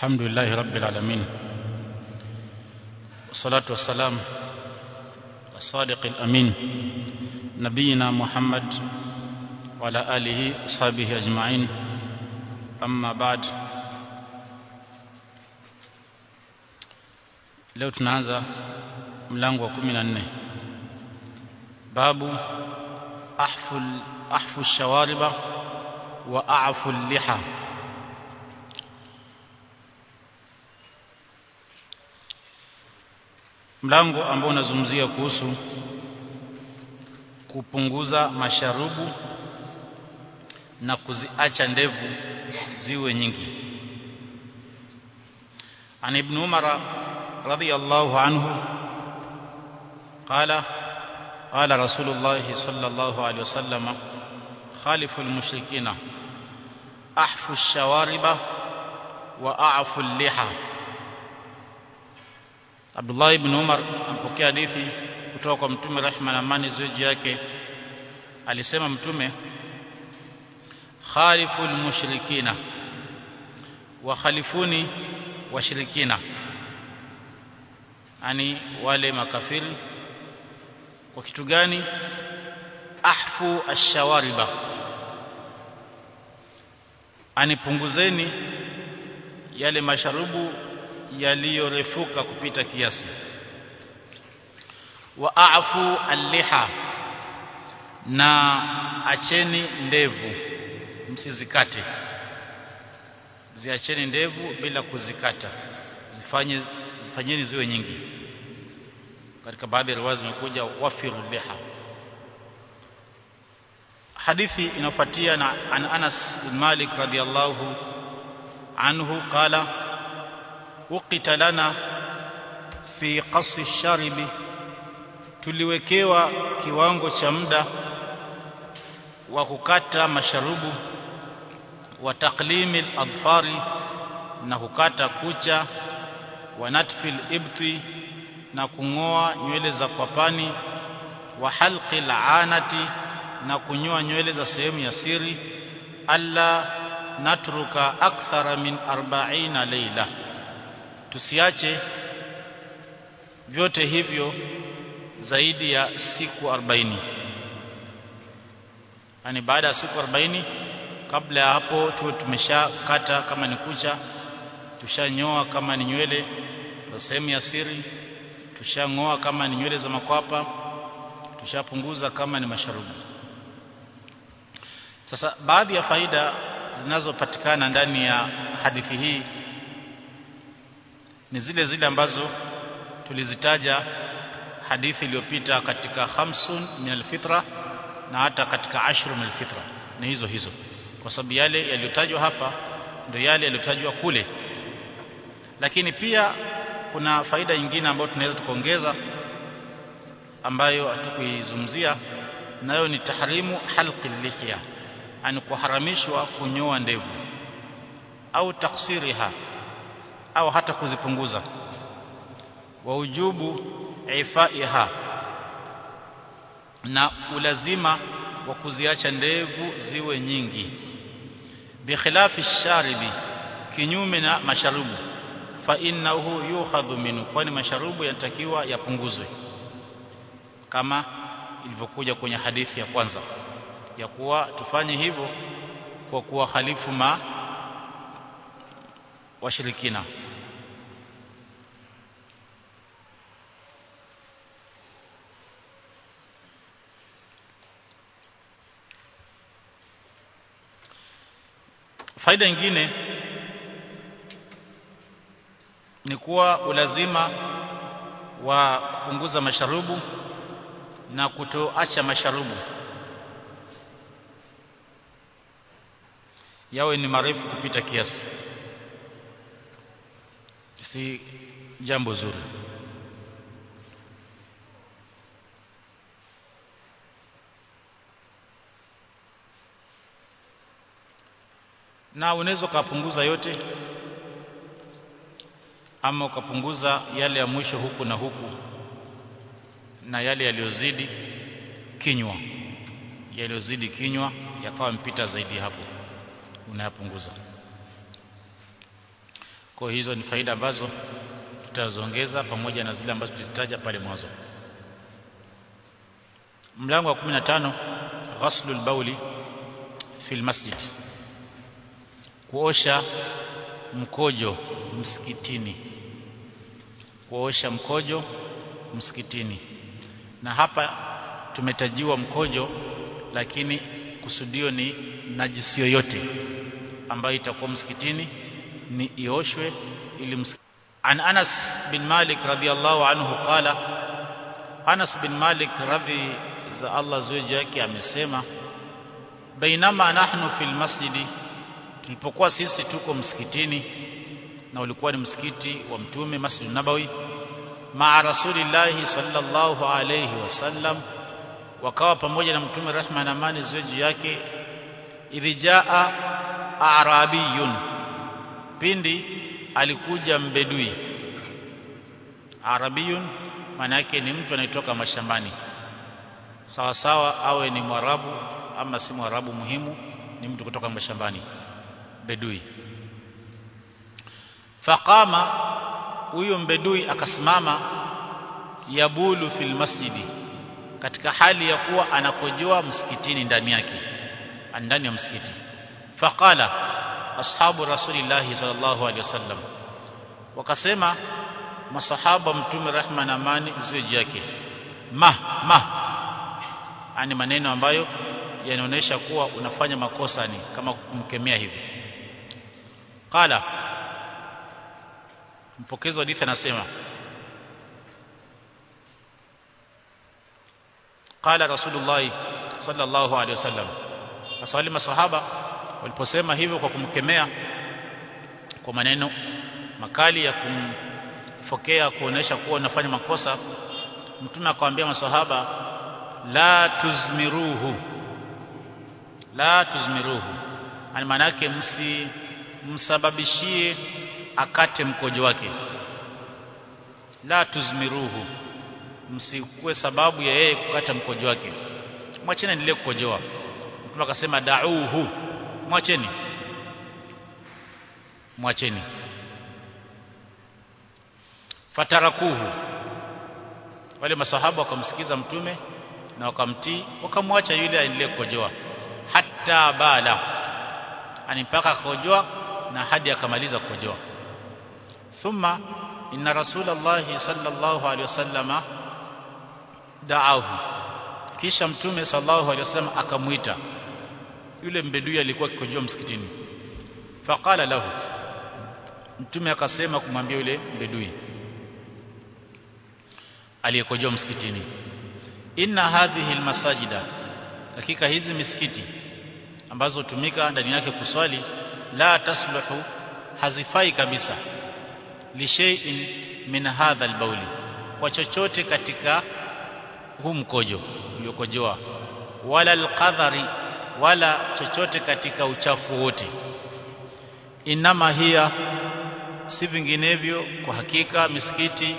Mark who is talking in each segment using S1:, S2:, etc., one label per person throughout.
S1: الحمد لله رب العالمين. والصلاة والسلام الصادق الأمين نبينا محمد وعلى آله وصحبه أجمعين. أما بعد leo tunaanza mlango wa 14 babu ahfu ahfu shawariba wa a'fu liha. mlango ambao unazungumzia kuhusu kupunguza masharubu na kuziacha ndevu ziwe nyingi an ibn umar radiyallahu anhu qala قال رسول الله صلى الله عليه وسلم خالف المشركين أحفوا الشوارب وأعفوا اللحى Abdullah ibn Umar ampokea hadithi kutoka kwa Mtume rehma na amani ziwe yake. Alisema Mtume khalifu mushrikina wa khalifuni washirikina. Ani wale makafiri. Kwa kitu gani? Ahfu ashawariba anipunguzeni yale masharubu yaliyorefuka kupita kiasi. Wa a'fu al-liha na acheni ndevu msizikate. Ziacheni ndevu bila kuzikata. Zifanye zifanyeni ziwe nyingi. Katika baadhi ya riwaya zimekuja wafiru liha hadithi inafuatia na an Anas bin Malik radhiyallahu anhu qala uqita lana fi qasi sharibi tuliwekewa kiwango cha muda wa kukata masharubu wa taqlimi al-adfari na kukata kucha wa natfil ibti na kungoa nywele za kwapani wa halqi al-anati na kunyoa nywele za sehemu ya siri alla natruka akthara min 40 leila tusiache vyote hivyo zaidi ya siku 40 yani baada ya siku 40 kabla ya hapo tuwe tumeshakata kama ni kucha tushanyoa kama ni nywele za sehemu ya siri tushangoa kama ni nywele za makwapa tushapunguza kama ni masharubu. Sasa baadhi ya faida zinazopatikana ndani ya hadithi hii ni zile zile ambazo tulizitaja hadithi iliyopita katika khamsun min alfitra na hata katika ashru min alfitra. Ni hizo hizo. Kwa sababu yale yaliyotajwa hapa ndio yale yaliyotajwa kule. Lakini pia kuna faida nyingine ambayo tunaweza tukaongeza ambayo hatukuizungumzia nayo ni tahrimu halqi lihya ani kuharamishwa kunyoa ndevu au taksiriha au hata kuzipunguza. Wa ujubu ifaiha na ulazima wa kuziacha ndevu ziwe nyingi. Bikhilafi sharibi kinyume na masharubu. Fa innahu yukhadhu minhu kwani masharubu yanatakiwa yapunguzwe. Kama ilivyokuja kwenye hadithi ya kwanza ya kuwa tufanye hivyo kwa kuwa khalifu ma washirikina. Faida nyingine ni kuwa ulazima wa kupunguza masharubu na kutoacha masharubu. Yawe ni marefu kupita kiasi si jambo zuri. Na unaweza ukapunguza yote ama ukapunguza yale ya mwisho huku na huku na yale yaliyozidi kinywa. Yaliyozidi kinywa yakawa mpita zaidi hapo. Unayapunguza kwa hizo ni faida ambazo tutazongeza pamoja na zile ambazo tulizitaja pale mwanzo. Mlango wa 15 ghaslul bauli fil masjid. Kuosha mkojo msikitini. Kuosha mkojo msikitini. Na hapa tumetajiwa mkojo lakini kusudio ni najisi yoyote ambayo itakuwa msikitini ni ioshwe ili msikitini. an Anas bin Malik radhiyallahu anhu qala Anas bin Malik radhi za Allah zuji yake amesema bainama nahnu fil masjidi tulipokuwa sisi tuko msikitini na ulikuwa ni msikiti wa mtume Masjid Nabawi maa rasulillahi sallallahu alayhi wasallam wakawa pamoja na mtume rehma na amani juu yake idhijaa arabiyun pindi alikuja mbedui. Arabiyun maana yake ni mtu anayetoka mashambani. Sawa sawa awe ni mwarabu ama si mwarabu muhimu ni mtu kutoka mashambani. Bedui faqama huyo mbedui akasimama yabulu fil masjidi katika hali ya kuwa anakojoa msikitini ndani yake ndani ya msikiti. Faqala ashabu rasulillahi sallallahu alaihi wasallam. Wakasema masahaba mtume rahma na amani ziwe juu yake. Ma ma. Ani maneno ambayo yanaonyesha kuwa unafanya makosa ni kama kumkemea hivi. Qala mpokezi wa hadithi anasema qala rasulullah sallallahu alaihi wasallam. Aswali masahaba waliposema hivyo kwa kumkemea kwa maneno makali ya kumfokea kuonesha kuwa unafanya makosa mtume akawaambia maswahaba la tuzmiruhu la tuzmiruhu. Ani maana yake msi msababishie akate mkojo wake. La tuzmiruhu msikuwe sababu ya yeye kukata mkojo wake. Mwacheni endelee kukojoa. Mtume akasema da'uhu mwacheni. Mwacheni. Fatarakuhu. Wale masahaba wakamsikiza mtume na wakamtii wakamwacha yule aendelee kukojoa. Hatta bala. Ani mpaka kukojoa na hadi akamaliza kukojoa. Thumma inna rasulullah sallallahu alaihi wasallama da'ahu. Kisha mtume sallallahu alaihi wasallam akamuita yule mbedui alikuwa kikojoa msikitini. Faqala lahu. Mtume akasema kumwambia yule mbedui aliyekojoa msikitini. Inna hadhihi almasajida. Hakika hizi misikiti ambazo tumika ndani yake kuswali la tasluhu hazifai kabisa. Li shay'in min hadha albauli. Kwa chochote katika huu mkojo uliokojoa wala alqadhari wala chochote katika uchafu wote. Inama hiya si vinginevyo kwa hakika misikiti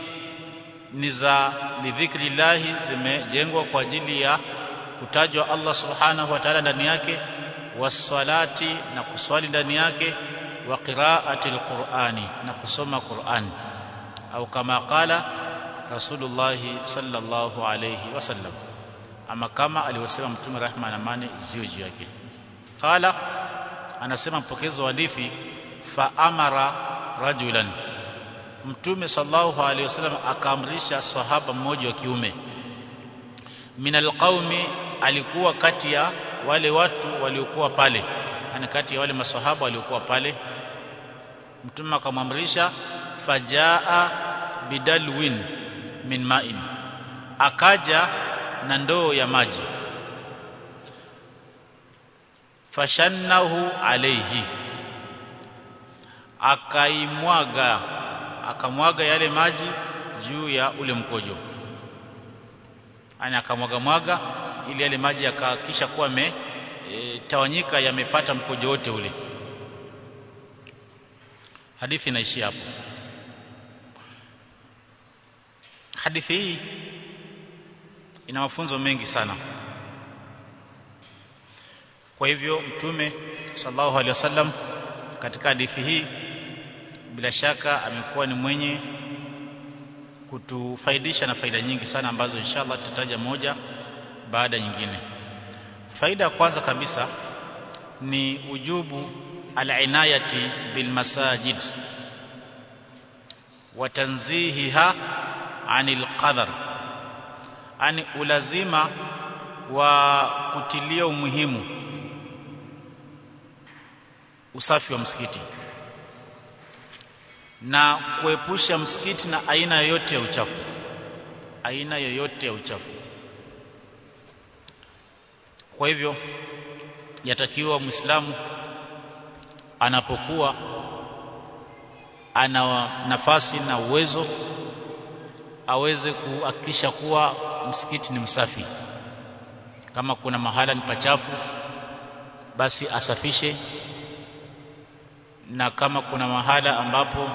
S1: ni za lidhikri llahi zimejengwa kwa ajili ya kutajwa Allah subhanahu wa ta'ala ndani yake wasalati na kuswali ndani yake wa qiraati alqur'ani na kusoma Qur'an. Au kama qala Rasulullah sallallahu alayhi wasallam ama kama alivyosema mtume rahma na amani ziwe juu yake. Qala anasema mpokezo hadithi fa amara rajulan. Mtume sallallahu alaihi wasallam akaamrisha sahaba mmoja wa kiume. Min alqaumi alikuwa kati ya wale watu waliokuwa pale. Ana kati ya wale maswahaba waliokuwa pale. Mtume akamwamrisha fajaa bidalwin min ma'in. Akaja na ndoo ya maji. Fashannahu alayhi. Akaimwaga akamwaga yale maji juu ya ule mkojo. Ana akamwaga mwaga ili yale maji yakakisha kuwa me e, tawanyika yamepata mkojo wote ule. Hadithi inaishia hapo. Hadithi hii ina mafunzo mengi sana. Kwa hivyo mtume sallallahu alaihi wasallam katika hadithi hii bila shaka amekuwa ni mwenye kutufaidisha na faida nyingi sana ambazo inshallah tutataja moja baada nyingine. Faida ya kwanza kabisa ni ujubu al-inayati bil masajid wa tanzihiha anil qadar ani ulazima wa kutilia umuhimu usafi wa msikiti. Na kuepusha msikiti na aina yoyote ya uchafu. Aina yoyote ya uchafu. Kwa hivyo yatakiwa muislamu anapokuwa ana nafasi na uwezo aweze kuhakikisha kuwa msikiti ni msafi. Kama kuna mahala ni pachafu basi asafishe. Na kama kuna mahala ambapo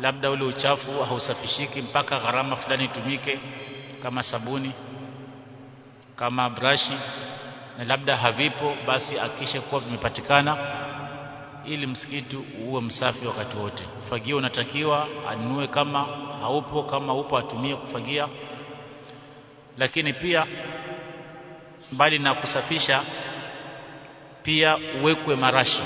S1: labda ule uchafu hausafishiki mpaka gharama fulani itumike kama sabuni kama brashi na labda havipo basi akisha kuwa vimepatikana ili msikiti uwe msafi wakati wote. Ufagio unatakiwa anunue kama haupo kama upo atumie kufagia lakini pia mbali na kusafisha pia uwekwe marashi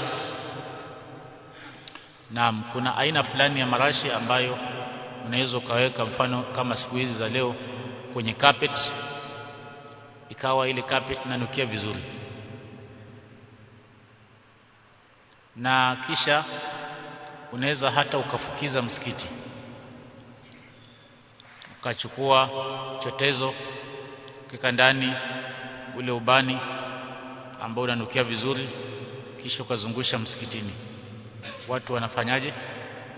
S1: Naam, kuna aina fulani ya marashi ambayo unaweza ukaweka mfano kama siku hizi za leo kwenye carpet ikawa ile carpet inanukia vizuri. Na kisha unaweza hata ukafukiza msikiti. Ukachukua chotezo kika ndani ule ubani ambao unanukia vizuri kisha ukazungusha msikitini. Watu wanafanyaje?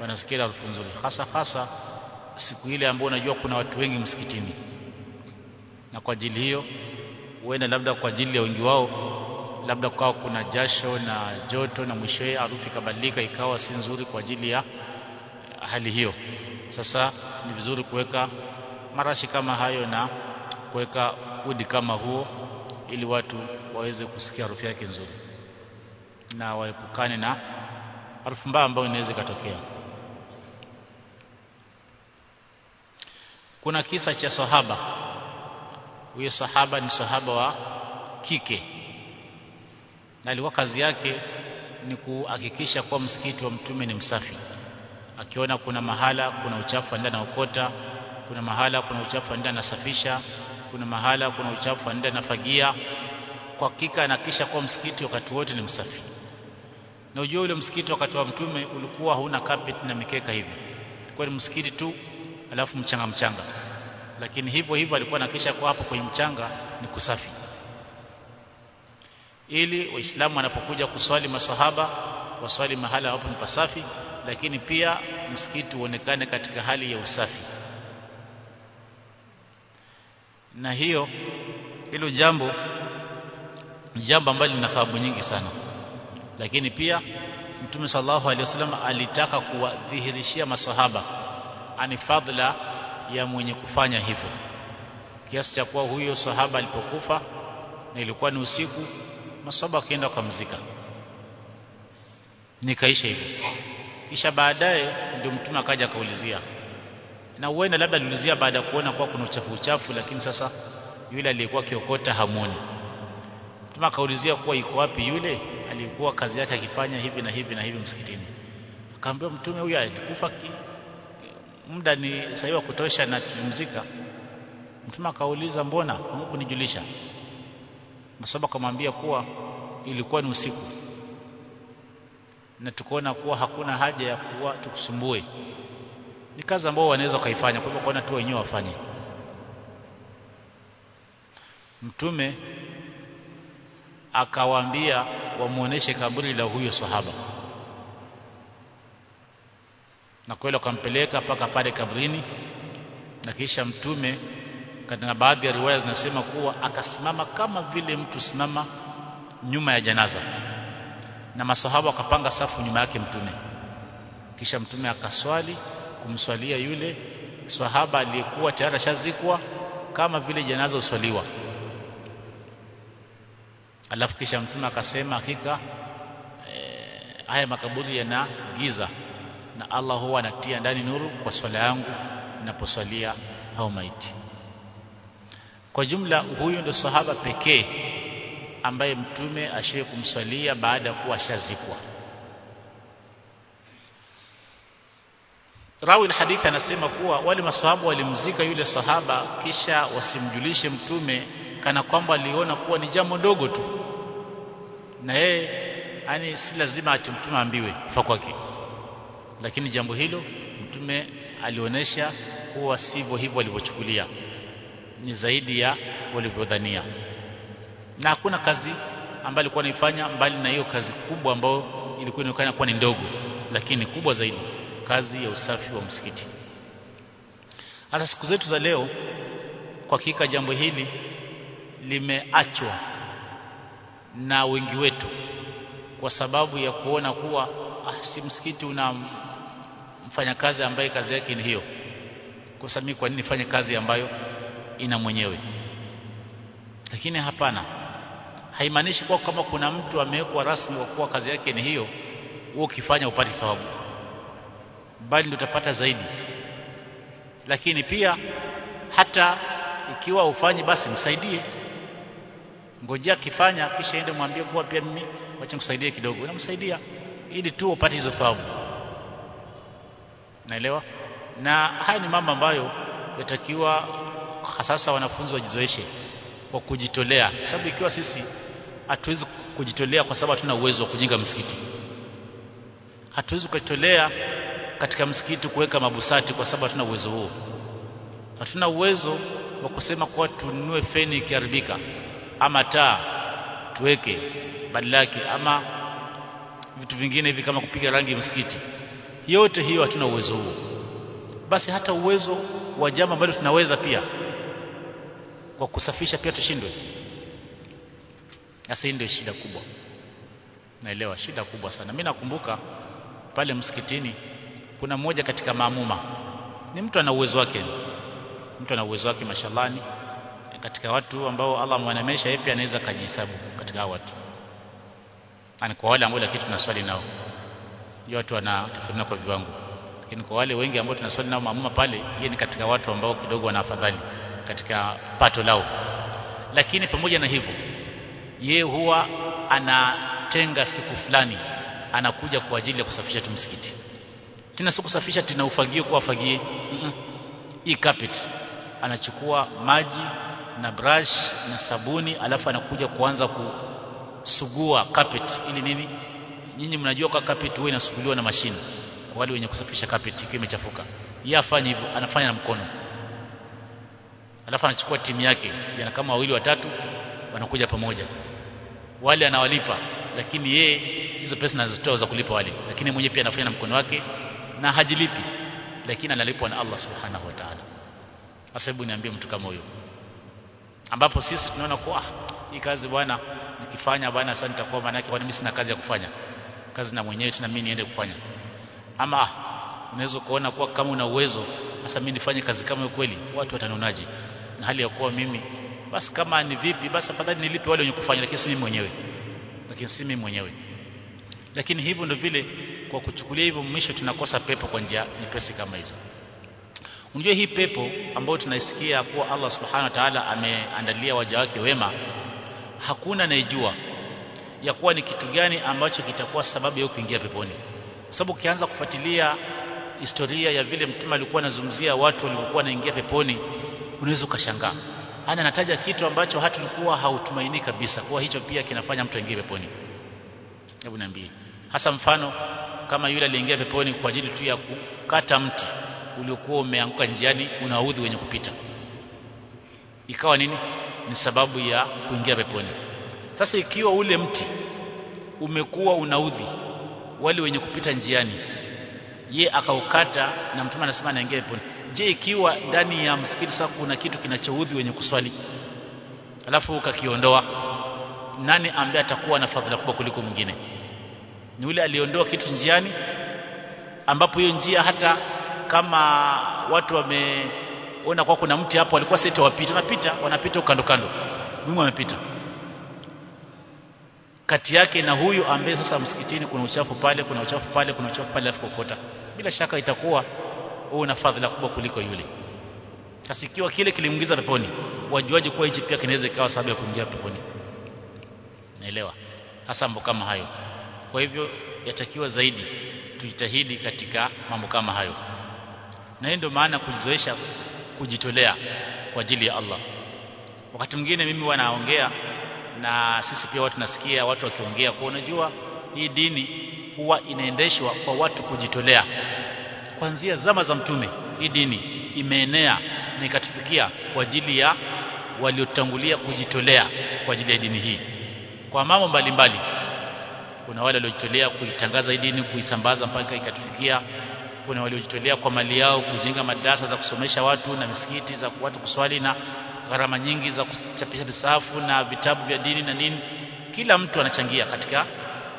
S1: Wanasikia harufu nzuri. Hasa hasa siku ile ambayo unajua kuna watu wengi msikitini. Na kwa ajili hiyo huenda labda kwa ajili ya wengi wao labda kwao kuna jasho na joto na mwishowe harufu ikabadilika ikawa si nzuri kwa ajili ya hali hiyo. Sasa ni vizuri kuweka marashi kama hayo na kuweka udi kama huo ili watu waweze kusikia harufu yake nzuri. Na waepukane na harufu mbaya ambayo inaweza ikatokea. Kuna kisa cha sahaba. Huyo sahaba ni sahaba wa kike. Na alikuwa kazi yake ni kuhakikisha kuwa msikiti wa mtume ni msafi. Akiona kuna mahala kuna uchafu anaenda naokota kuna mahala kuna uchafu anaenda anasafisha kuna mahala kuna uchafu anaenda nafagia. Kwa hakika anahakikisha kuwa msikiti wakati wote ni msafi. Na ujue ule msikiti wakati wa mtume ulikuwa hauna carpet na mikeka hivi. Kwa ni msikiti tu alafu mchanga mchanga. Lakini hivyo hivyo alikuwa anahakikisha kwa hapo kwenye mchanga ni kusafi. Ili waislamu wanapokuja kuswali maswahaba waswali mahala hapo ni pasafi lakini pia msikiti uonekane katika hali ya usafi na hiyo hilo jambo jambo ambalo lina thawabu nyingi sana. Lakini pia Mtume sallallahu alaihi wasallam alitaka kuwadhihirishia masahaba ani fadhila ya mwenye kufanya hivyo. Kiasi cha kuwa huyo sahaba alipokufa na ilikuwa ni usiku masahaba wakaenda mzika nikaisha hivyo. Kisha baadaye ndio mtume akaja akaulizia na huenda labda aliulizia baada ya kuona kwa kuna uchafu uchafu lakini sasa yule aliyekuwa kiokota hamoni. Mtume akaulizia kuwa iko wapi yule alikuwa kazi yake akifanya hivi na hivi na hivi msikitini. Akaambia mtume huyu alikufa muda ni sahihi wa kutosha na kumzika mtume akauliza mbona Mungu nijulisha masaba akamwambia kuwa ilikuwa ni usiku. Na tukaona kuwa hakuna haja ya kuwa tukusumbue ni kazi ambao wanaweza kaifanya kwa hivyo kwa tu wenyewe wafanye. Mtume akawaambia wamuoneshe kaburi la huyo sahaba. Na kweli wakampeleka mpaka pale kabrini na kisha mtume katika baadhi ya riwaya zinasema kuwa akasimama kama vile mtu simama nyuma ya janaza. Na masahaba wakapanga safu nyuma yake mtume. Kisha mtume akaswali kumswalia yule sahaba aliyekuwa tayari shazikwa kama vile janaza uswaliwa alafu kisha mtume akasema hakika e, haya makaburi yana giza na Allah huwa anatia ndani nuru kwa swala yangu ninaposwalia au maiti. Kwa jumla huyu ndio sahaba pekee ambaye mtume ashiye kumswalia baada ya kuwa ashazikwa rawi hadithi anasema kuwa wale maswahabu walimzika yule sahaba kisha wasimjulishe mtume kana kwamba aliona kuwa ni jambo dogo tu. Na yeye yani si lazima ati mtume ambiwe fa kwake. Lakini jambo hilo mtume alionyesha kuwa sivyo hivyo walivyochukulia. Ni zaidi ya walivyodhania. Na hakuna kazi ambayo alikuwa anaifanya mbali na hiyo kazi kubwa ambayo ilikuwa inaonekana kuwa ni ndogo lakini kubwa zaidi kazi ya usafi wa msikiti. Hata siku zetu za leo kwa hakika jambo hili limeachwa na wengi wetu kwa sababu ya kuona kuwa ah, si msikiti una mfanyakazi ambaye kazi yake ni hiyo. Kwa sababu mimi kwa nini fanye kazi ambayo ina mwenyewe? Lakini hapana. Haimaanishi kwa kama kuna mtu amewekwa rasmi kwa kuwa kazi yake ni hiyo wewe ukifanya upate thawabu bali utapata zaidi. Lakini pia hata ikiwa ufanyi basi msaidie. Ngojea akifanya kisha ende mwambie kuwa pia mimi wacha nikusaidie kidogo. Unamsaidia ili tu upate hizo thawabu naelewa? Na haya ni mambo ambayo yatakiwa sasa wanafunzi wajizoeshe kwa kujitolea. Sababu ikiwa sisi hatuwezi kujitolea kwa sababu hatuna uwezo wa kujenga msikiti. Hatuwezi kujitolea katika msikiti kuweka mabusati kwa sababu hatuna uwezo huo. Hatuna uwezo wa kusema kuwa tununue feni ikiharibika ama taa tuweke badala ama vitu vingine hivi kama kupiga rangi msikiti. Yote hiyo hatuna uwezo huo. Basi hata uwezo wa jambo ambalo tunaweza pia kwa kusafisha pia tushindwe. Sasa hii ndio shida kubwa. Naelewa shida kubwa sana. Mimi nakumbuka pale msikitini kuna mmoja katika maamuma. Ni mtu ana uwezo wake. Mtu ana uwezo wake mashallani katika watu ambao Allah mwanamesha yeye pia anaweza kujihesabu katika hao watu. Ani kwa wale ambao lakini tunaswali nao. Hiyo watu wanatafuna kwa viwango. Lakini kwa wale wengi ambao tunaswali nao maamuma pale yeye ni katika watu ambao kidogo wana afadhali katika pato lao. Lakini pamoja na hivyo yeye huwa anatenga siku fulani anakuja kwa ajili ya kusafisha tu msikiti tena si kusafisha tena ufagio kwa fagie mm -mm. hii carpet anachukua maji na brush na sabuni alafu anakuja kuanza kusugua carpet. Ili nini? Nyinyi mnajua kwa carpet huwa inasuguliwa na mashine kwa wale wenye kusafisha carpet ikiwa imechafuka. Yeye afanye hivyo anafanya na mkono. Alafu anachukua timu yake yana kama wawili watatu wanakuja pamoja. Wale anawalipa lakini ye hizo pesa anazitoa za kulipa wale lakini mwenyewe pia anafanya na mkono wake na hajilipi lakini analipwa na Allah subhanahu wa ta'ala. Sasa niambie mtu kama huyo. Ambapo sisi tunaona kwa hii kazi bwana nikifanya bwana sasa nitakuwa maana yake kwani mimi sina kazi ya kufanya? Kazi na mwenyewe tena mimi niende kufanya. Ama unaweza kuona kuwa kama una uwezo sasa mimi nifanye kazi kama kweli watu watanionaje? Na hali ya kuwa mimi basi kama ni vipi basi afadhali nilipe wale wenye kufanya lakini si mimi mwenyewe. Lakini si mimi mwenyewe lakini hivyo ndio vile kwa kuchukulia hivyo mwisho tunakosa pepo kwa njia nyepesi kama hizo. Unajua hii pepo ambayo tunaisikia kuwa Allah subhanahu wa ta'ala ameandalia waja wake wema hakuna anayejua ya kuwa ni kitu gani ambacho kitakuwa sababu ya kuingia peponi. Sababu ukianza kufuatilia historia ya vile mtume alikuwa anazungumzia watu waliokuwa naingia peponi unaweza ukashangaa. Ana anataja kitu ambacho hata ulikuwa hautumaini kabisa kuwa hicho pia kinafanya mtu aingie peponi. Hebu niambie hasa mfano kama yule aliingia peponi kwa ajili tu ya kukata mti uliokuwa umeanguka njiani unaudhi wenye kupita. Ikawa nini? Ni sababu ya kuingia peponi. Sasa ikiwa ule mti umekuwa unaudhi wale wenye kupita njiani ye akaukata na mtume anasema anaingia peponi. Je ikiwa ndani ya msikiti sasa kuna kitu kinachoudhi wenye kuswali? Alafu ukakiondoa nani ambaye atakuwa na fadhila kubwa kuliko mwingine ni yule aliondoa kitu njiani ambapo hiyo njia hata kama watu wameona kwa kuna mti hapo walikuwa sete wapita napita wanapita kando kando. Mungu amepita. Kati yake na huyu ambaye sasa msikitini kuna uchafu pale kuna uchafu pale kuna uchafu pale alafu kokota. Bila shaka itakuwa wewe una fadhila kubwa kuliko yule. Sasa ikiwa kile kilimuingiza peponi wajuaje kuwa hichi pia kinaweza ikawa sababu ya kuingia peponi? Naelewa. Hasa mambo kama hayo kwa hivyo yatakiwa zaidi tujitahidi katika mambo kama hayo. Na hiyo ndio maana kujizoesha kujitolea kwa ajili ya Allah. Wakati mwingine mimi wanaongea na sisi pia watu nasikia watu wakiongea kwa unajua hii dini huwa inaendeshwa kwa watu kujitolea. Kuanzia zama za mtume hii dini imeenea na ikatufikia kwa ajili ya waliotangulia kujitolea kwa ajili ya dini hii. Kwa mambo mbalimbali kuna wale waliojitolea kuitangaza dini kuisambaza mpaka ikatufikia. Kuna waliojitolea kwa mali yao kujenga madrasa za kusomesha watu na misikiti za watu kuswali na gharama nyingi za kuchapisha visafu na vitabu vya dini na nini kila mtu anachangia katika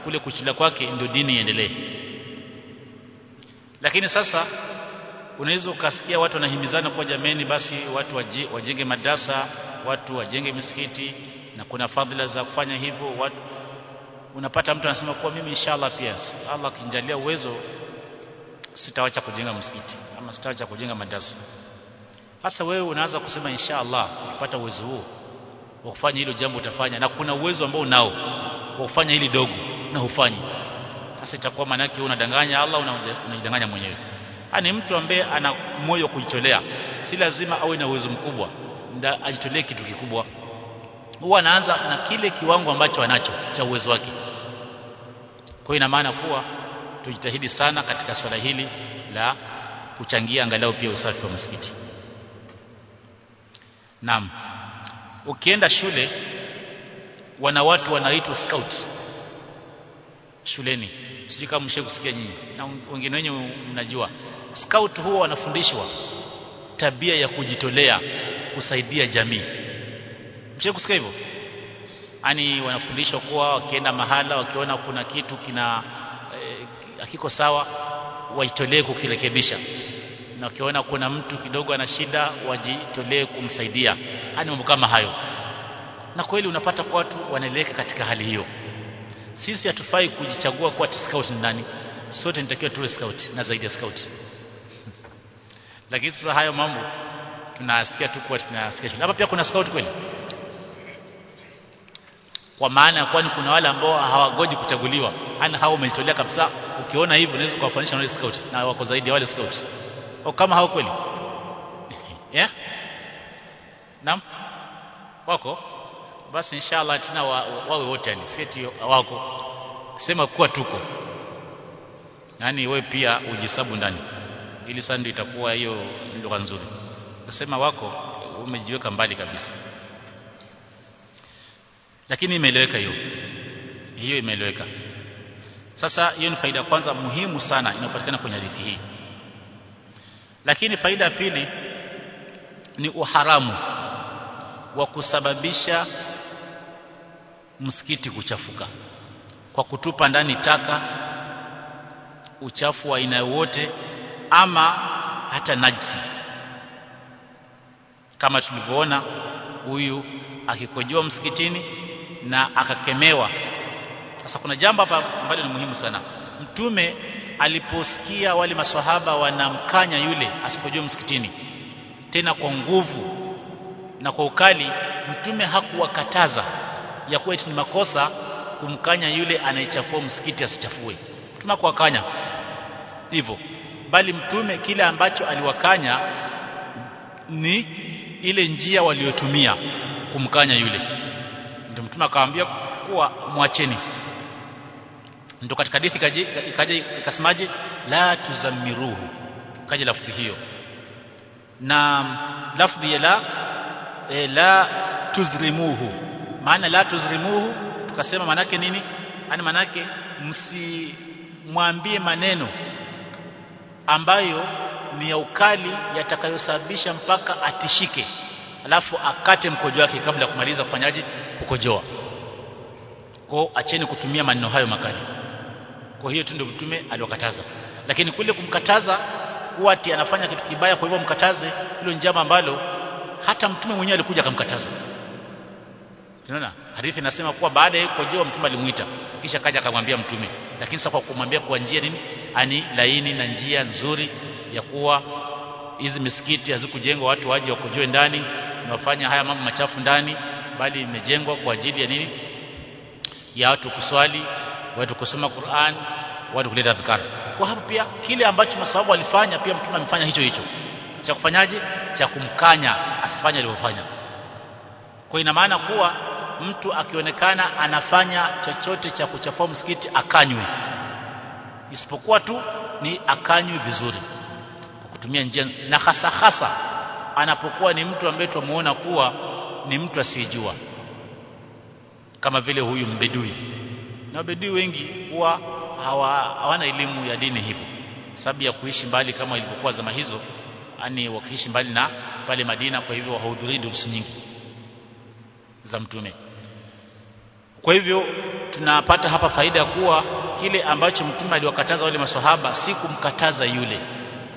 S1: kule kuchila kwake ndio dini iendelee. Lakini sasa unaweza ukasikia watu wanahimizana kwa jameni basi watu wajenge madrasa watu wajenge misikiti na kuna fadhila za kufanya hivyo watu unapata mtu anasema kuwa mimi inshallah pia Allah akinijalia uwezo sitawacha kujenga msikiti ama sitawacha kujenga madrasa hasa wewe unaanza kusema inshallah ukipata uwezo huo wa kufanya hilo jambo utafanya na kuna uwezo ambao unao wa kufanya hili dogo na hufanyi. Sasa itakuwa maana yake unadanganya Allah unajidanganya mwenyewe. Ni mtu ambaye ana moyo kujitolea. Si lazima awe na uwezo mkubwa ajitolee kitu kikubwa. Huwa anaanza na kile kiwango ambacho anacho cha uwezo wake kwa ina maana kuwa tujitahidi sana katika swala hili la kuchangia angalau pia usafi wa msikiti Naam. Ukienda shule wana watu wanaitwa scout shuleni. Sijui kama mshe kusikia nyinyi na wengine wenyu mnajua. Scout huwa wanafundishwa tabia ya kujitolea kusaidia jamii. Mshe kusikia hivyo? Ani wanafundishwa kuwa wakienda mahala wakiona kuna kitu kina hakiko eh, sawa wajitolee kukirekebisha. Na wakiona kuna mtu kidogo ana shida wajitolee kumsaidia. Yani mambo kama hayo. Na kweli unapata kwa watu wanaeleka katika hali hiyo. Sisi hatufai kujichagua kuwa scout ndani. Sote nitakiwa tuwe scout na zaidi ya scout. Lakini sasa hayo mambo tunasikia tu kwa tunasikia hapa pia kuna scout kweli kwa maana ya kwani kuna wale ambao hawagoji kuchaguliwa. Yani hao umejitolea kabisa. Ukiona hivyo unaweza kuwafanisha na wale scout. Na wako zaidi ya wale scout. Au kama hao kweli? Yeah? Naam? Wako? Basi inshallah tena wa, wawe wote yani. Seti wako. Sema kuwa tuko. Yani wewe pia ujisabu ndani. Ili sasa ndio itakuwa hiyo lugha nzuri. Nasema wako umejiweka mbali kabisa lakini imeeleweka hiyo. Hiyo imeeleweka. Sasa hiyo ni faida kwanza muhimu sana inayopatikana kwenye hadithi hii. Lakini faida pili ni uharamu wa kusababisha msikiti kuchafuka. Kwa kutupa ndani taka uchafu wa aina yote ama hata najisi. Kama tulivyoona huyu akikojoa msikitini na akakemewa. Sasa kuna jambo hapa ambalo ni muhimu sana. Mtume aliposikia wale maswahaba wanamkanya yule asipojua msikitini tena kwa nguvu na kwa ukali mtume hakuwakataza ya kuwa ni makosa kumkanya yule anayechafua msikiti asichafue. Mtume hakuwakanya hivyo bali mtume kile ambacho aliwakanya ni ile njia waliotumia kumkanya yule akamwambia kuwa mwacheni. Ndio katika hadithi ikaja ikasemaje la tuzammiruhu. Kaje lafdhi hiyo. Na lafdhi ya la e, la tuzrimuhu. Maana la tuzrimuhu tukasema manake nini? Yani manake msimwambie maneno ambayo ni ya ukali yatakayosababisha mpaka atishike. Alafu akate mkojo wake kabla ya kumaliza kufanyaje kukojoa kwa acheni kutumia maneno hayo makali. Kwa hiyo tu ndio mtume aliwakataza. Lakini kule kumkataza huwa ati anafanya kitu kibaya kwa hivyo mkataze hilo njama ambalo hata mtume mwenyewe alikuja akamkataza. Tunaona hadithi inasema kuwa baada ya kukojoa mtume alimuita. Kisha kaja akamwambia mtume. Lakini sasa kwa kumwambia kwa njia nini? Ani laini na njia nzuri ya kuwa hizi misikiti hazikujengwa watu waje wakojoe ndani na wafanya haya mambo machafu ndani bali imejengwa kwa ajili ya nini? Ya watu kuswali watu kusoma Qur'an watu kuleta adhkar. Kwa hapo pia kile ambacho masahabu walifanya pia mtume amefanya hicho hicho. Cha kufanyaje? Cha kumkanya asifanye alivyofanya. Kwa ina maana kuwa mtu akionekana anafanya chochote cha kuchafua msikiti akanywe. Isipokuwa tu ni akanywe vizuri. Kutumia njia na hasa hasa anapokuwa ni mtu ambaye tumuona kuwa ni mtu asiyejua. Kama vile huyu mbedui. Na wabedui wengi huwa hawana elimu ya dini hivyo. Sababu ya kuishi mbali kama ilivyokuwa zama hizo ani wakiishi mbali na pale Madina kwa hivyo wahudhurii durusi nyingi za mtume. Kwa hivyo tunapata hapa faida ya kuwa kile ambacho mtume aliwakataza wale maswahaba si kumkataza yule.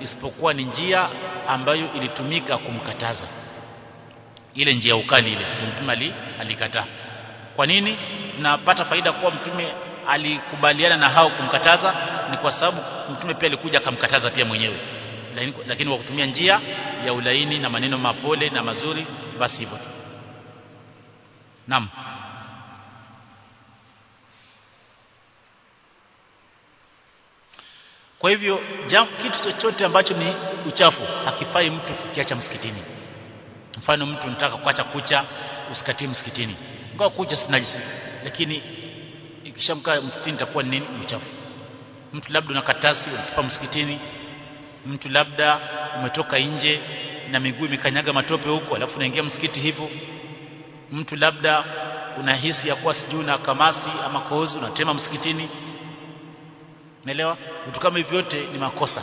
S1: Isipokuwa ni njia ambayo ilitumika kumkataza ile njia ukali ile. Mtume ali, alikataa. Kwa nini? Tunapata faida kuwa mtume alikubaliana na hao kumkataza ni kwa sababu mtume pia alikuja akamkataza pia mwenyewe. Lakini, lakini kwa kutumia njia ya ulaini na maneno mapole na mazuri basi hivyo naam. Kwa hivyo kitu chochote ambacho ni uchafu hakifai mtu kukiacha msikitini mfano mtu nataka kuacha kucha usikatie msikitini ingawa kucha si najisi lakini ikishamkaa msikitini itakuwa ni nini uchafu mtu labda una katasi unatupa msikitini mtu labda umetoka nje na miguu imekanyaga matope huko alafu unaingia msikiti hivyo mtu labda unahisi ya kuwa sijui na kamasi ama kozi unatema msikitini naelewa Vitu kama hivyo vyote ni makosa.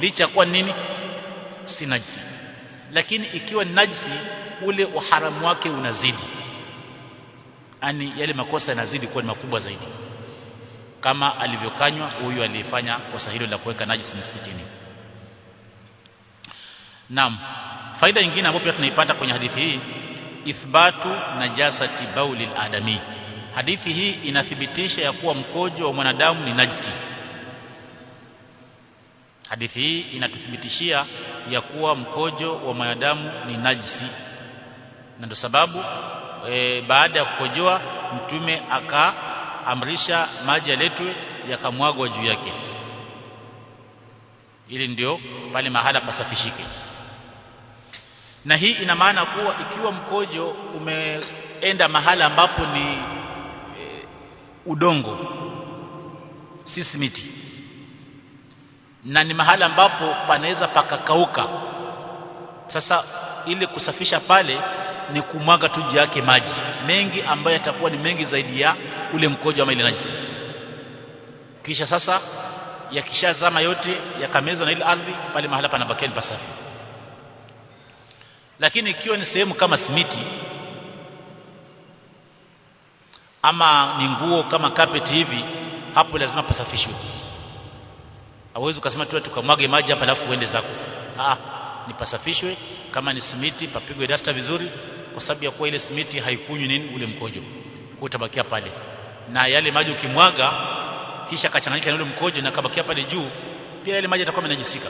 S1: Licha ya kuwa nini? Si najisi. Lakini ikiwa ni najisi ule uharamu wake unazidi. Ani yale makosa yanazidi kuwa ni makubwa zaidi. Kama alivyokanywa huyu aliyefanya kosa hilo la kuweka najisi msikitini. Naam. Faida nyingine ambayo pia tunaipata kwenye hadithi hii ithbatu najasati bauli adami. Hadithi hii inathibitisha ya kuwa mkojo wa mwanadamu ni najisi. Hadithi hii inatuthibitishia ya kuwa mkojo wa mwanadamu ni najisi, na ndio sababu e, baada ya kukojoa Mtume akaamrisha maji yaletwe yakamwagwa juu yake, ili ndio pale mahala pasafishike. Na hii ina maana kuwa ikiwa mkojo umeenda mahala ambapo ni e, udongo, si simiti na ni mahali ambapo panaweza pakakauka. Sasa ili kusafisha pale ni kumwaga tu yake maji mengi ambayo yatakuwa ni mengi zaidi ya ule mkojo ama ile najisi. Kisha sasa yakishazama yote yakamezwa na ile ardhi, pale mahala panabakia pasafi. Lakini ikiwa ni sehemu kama simiti ama ni nguo kama carpet hivi, hapo lazima pasafishwe hauwezi ukasema tu tukamwage maji hapa alafu uende zako. Ah, nipasafishwe. Kama ni simiti, papigwe dasta vizuri, kwa sababu ya kuwa ile simiti haikunywi nini ule mkojo, kwa utabakia pale, na yale maji ukimwaga kisha kachanganyika na ule mkojo na kabakia pale juu, pia yale maji yatakuwa yanajisika,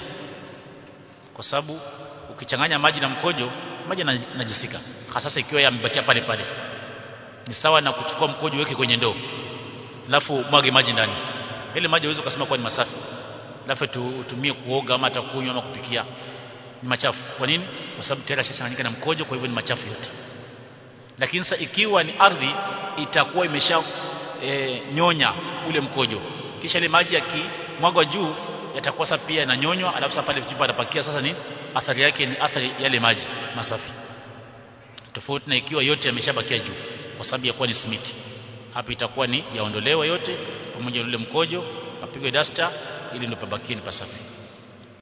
S1: kwa sababu ukichanganya maji na mkojo, maji yanajisika, hasa ikiwa yamebakia pale pale. Ni sawa na kuchukua mkojo uweke kwenye ndoo alafu mwage maji ndani, ile maji huwezi ukasema kuwa ni masafi alafu tutumie kuoga ama hata ama kupikia, ni machafu. Kwa nini? Kwa sababu tayari yashachanganyika na mkojo, kwa hivyo ni machafu yote. Lakini sasa ikiwa ni ardhi, itakuwa imesha e, nyonya ule mkojo, kisha ile maji yakimwagwa juu yatakuwa sasa pia yananyonywa, alafu sasa pale chupa anapakia sasa ni athari yake ni athari yale maji masafi, tofauti na ikiwa yote yameshabakia juu, kwa sababu ya kuwa ni simiti. Hapa itakuwa ni yaondolewa yote pamoja na ule mkojo, apigwe dasta ili ndo pabakie ni pasafi.